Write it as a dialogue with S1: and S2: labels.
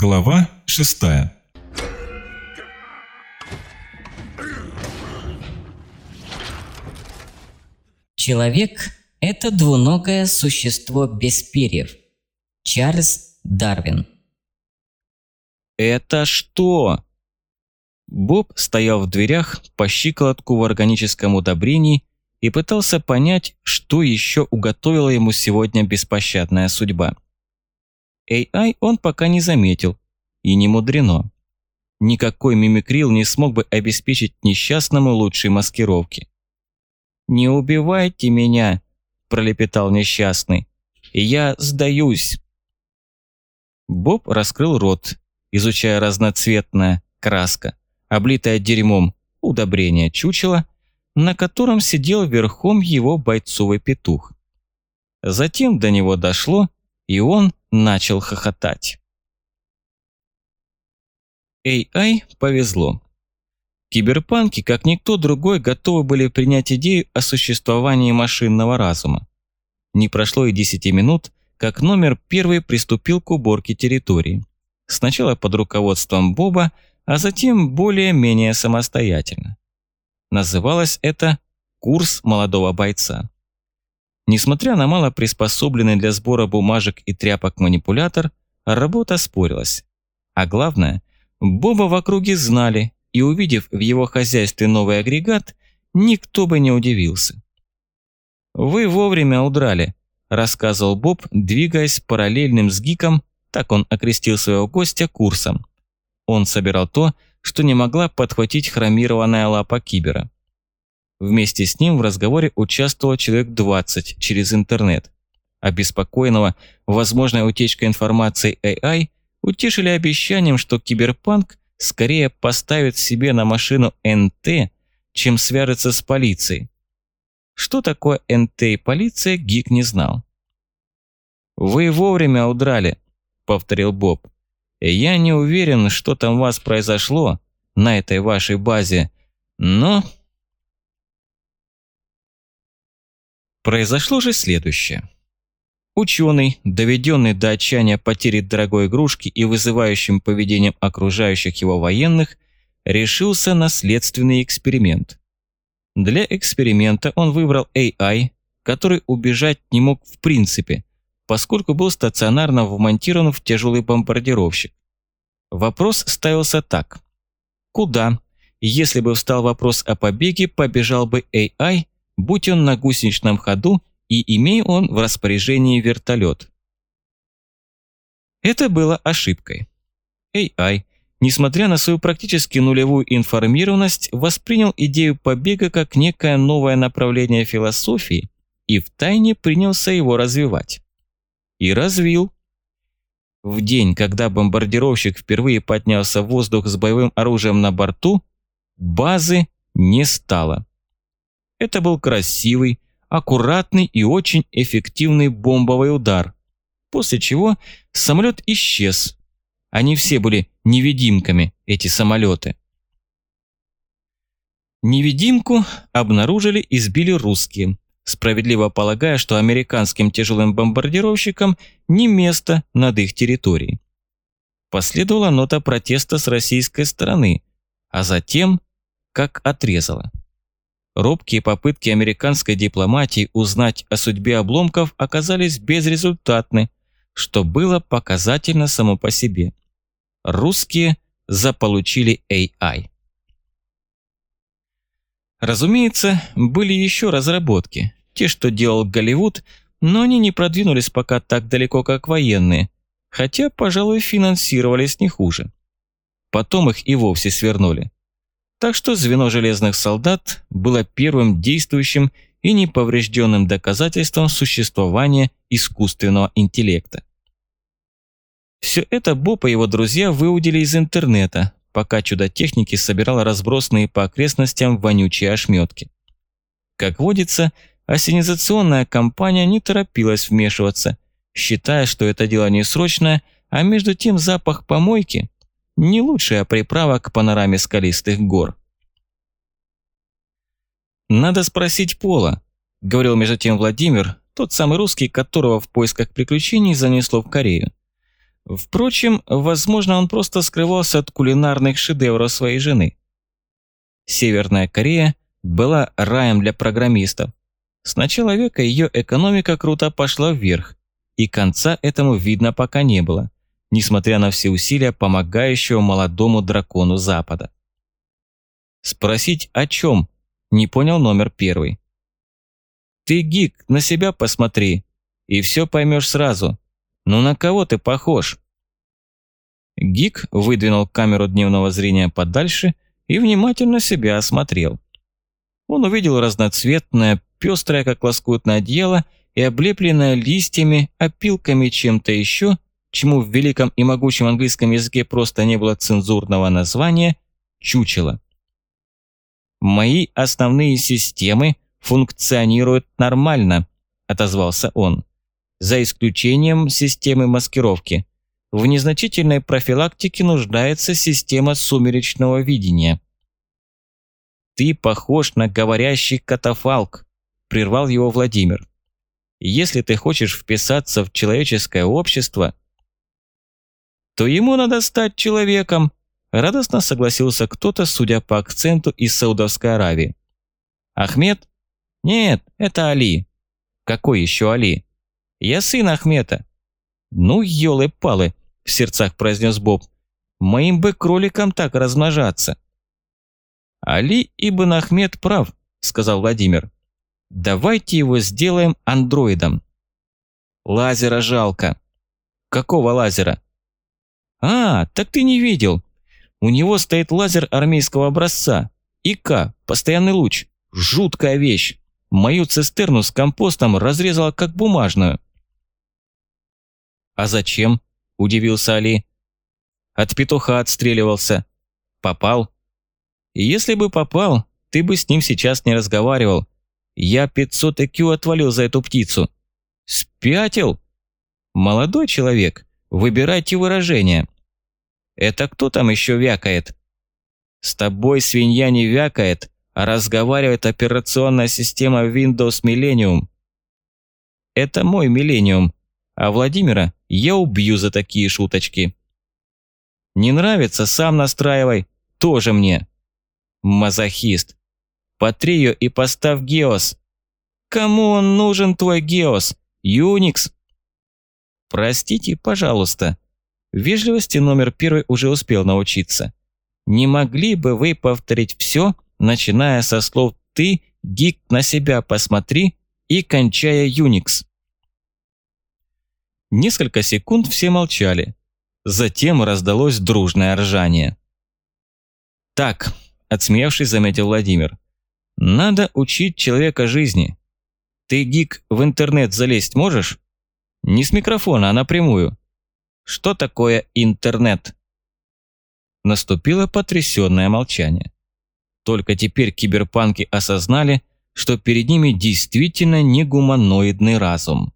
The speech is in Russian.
S1: Глава 6
S2: Человек – это двуногое существо без перьев. Чарльз Дарвин
S3: «Это что?» Боб стоял в дверях по щиколотку в органическом удобрении и пытался понять, что еще уготовила ему сегодня беспощадная судьба. AI он пока не заметил, и не мудрено. Никакой мимикрил не смог бы обеспечить несчастному лучшей маскировки. «Не убивайте меня!» – пролепетал несчастный. «Я сдаюсь!» Боб раскрыл рот, изучая разноцветная краска, облитая дерьмом удобрение чучела, на котором сидел верхом его бойцовый петух. Затем до него дошло, и он начал хохотать. AI повезло. Киберпанки, как никто другой, готовы были принять идею о существовании машинного разума. Не прошло и 10 минут, как номер первый приступил к уборке территории. Сначала под руководством Боба, а затем более-менее самостоятельно. Называлось это «Курс молодого бойца». Несмотря на мало приспособленный для сбора бумажек и тряпок манипулятор, работа спорилась. А главное, Боба в округе знали, и увидев в его хозяйстве новый агрегат, никто бы не удивился. «Вы вовремя удрали», – рассказывал Боб, двигаясь параллельным с Гиком, так он окрестил своего гостя, курсом. Он собирал то, что не могла подхватить хромированная лапа кибера. Вместе с ним в разговоре участвовало человек 20 через интернет. Обеспокоенного возможной утечкой информации AI утешили обещанием, что киберпанк скорее поставит себе на машину НТ, чем свяжется с полицией. Что такое НТ и полиция, Гик не знал. «Вы вовремя удрали», — повторил Боб. «Я не уверен, что там у вас произошло на этой вашей базе, но Произошло же следующее. Ученый, доведенный до отчаяния потери дорогой игрушки и вызывающим поведением окружающих его военных, решился на следственный эксперимент. Для эксперимента он выбрал AI, который убежать не мог в принципе, поскольку был стационарно вмонтирован в тяжелый бомбардировщик. Вопрос ставился так. Куда, если бы встал вопрос о побеге, побежал бы AI – будь он на гусеничном ходу и имея он в распоряжении вертолет. Это было ошибкой. AI, несмотря на свою практически нулевую информированность, воспринял идею побега как некое новое направление философии и втайне принялся его развивать. И развил. В день, когда бомбардировщик впервые поднялся в воздух с боевым оружием на борту, базы не стало. Это был красивый, аккуратный и очень эффективный бомбовый удар, после чего самолет исчез. Они все были невидимками, эти самолеты. Невидимку обнаружили и сбили русские, справедливо полагая, что американским тяжелым бомбардировщикам не место над их территорией. Последовала нота протеста с российской стороны, а затем как отрезала. Робкие попытки американской дипломатии узнать о судьбе обломков оказались безрезультатны, что было показательно само по себе. Русские заполучили AI. Разумеется, были еще разработки, те, что делал Голливуд, но они не продвинулись пока так далеко, как военные, хотя, пожалуй, финансировались не хуже. Потом их и вовсе свернули. Так что звено железных солдат было первым действующим и неповрежденным доказательством существования искусственного интеллекта. Все это Боб и его друзья выудили из интернета, пока чудо техники собирало разбросанные по окрестностям вонючие ошметки. Как водится, ассенизационная компания не торопилась вмешиваться, считая, что это дело не срочное, а между тем запах помойки не лучшая приправа к панораме скалистых гор. «Надо спросить Пола», – говорил между тем Владимир, тот самый русский, которого в поисках приключений занесло в Корею. Впрочем, возможно, он просто скрывался от кулинарных шедевров своей жены. Северная Корея была раем для программистов. С начала века ее экономика круто пошла вверх, и конца этому видно пока не было, несмотря на все усилия помогающего молодому дракону Запада. Спросить о чем? Не понял номер первый. Ты, гик, на себя посмотри, и все поймешь сразу. Ну на кого ты похож? Гик выдвинул камеру дневного зрения подальше и внимательно себя осмотрел. Он увидел разноцветное, пестрое, как лоскутное одеяло, и облепленное листьями, опилками, чем-то еще, чему в великом и могучем английском языке просто не было цензурного названия, чучело. «Мои основные системы функционируют нормально», – отозвался он, «за исключением системы маскировки. В незначительной профилактике нуждается система сумеречного видения». «Ты похож на говорящий катафалк», – прервал его Владимир. «Если ты хочешь вписаться в человеческое общество, то ему надо стать человеком, Радостно согласился кто-то, судя по акценту из Саудовской Аравии. Ахмед? Нет, это Али. Какой еще Али? Я сын Ахмета. Ну, елы-палы, в сердцах произнес Боб. Моим бы кроликам так размножаться. Али Ибн Ахмед прав, сказал Владимир. Давайте его сделаем андроидом. Лазера жалко. Какого лазера? А, так ты не видел. У него стоит лазер армейского образца. ИК, постоянный луч. Жуткая вещь. Мою цистерну с компостом разрезала как бумажную. «А зачем?» – удивился Али. «От петуха отстреливался. Попал?» «Если бы попал, ты бы с ним сейчас не разговаривал. Я 500 IQ отвалил за эту птицу». «Спятил?» «Молодой человек, выбирайте выражение. Это кто там еще вякает? С тобой свинья не вякает, а разговаривает операционная система Windows Millennium. Это мой Millennium, а Владимира я убью за такие шуточки. Не нравится, сам настраивай, тоже мне. Мазохист. Потри ее и поставь Геос. Кому он нужен твой Геос? Юникс? Простите, пожалуйста, Вежливости номер первый уже успел научиться. Не могли бы вы повторить все, начиная со слов «ты», «гик на себя посмотри» и кончая «юникс»? Несколько секунд все молчали. Затем раздалось дружное ржание. «Так», – отсмеявшись, заметил Владимир, – «надо учить человека жизни. Ты, гик, в интернет залезть можешь? Не с микрофона, а напрямую. Что такое интернет? Наступило потрясенное молчание. Только теперь киберпанки осознали, что перед ними действительно не гуманоидный разум.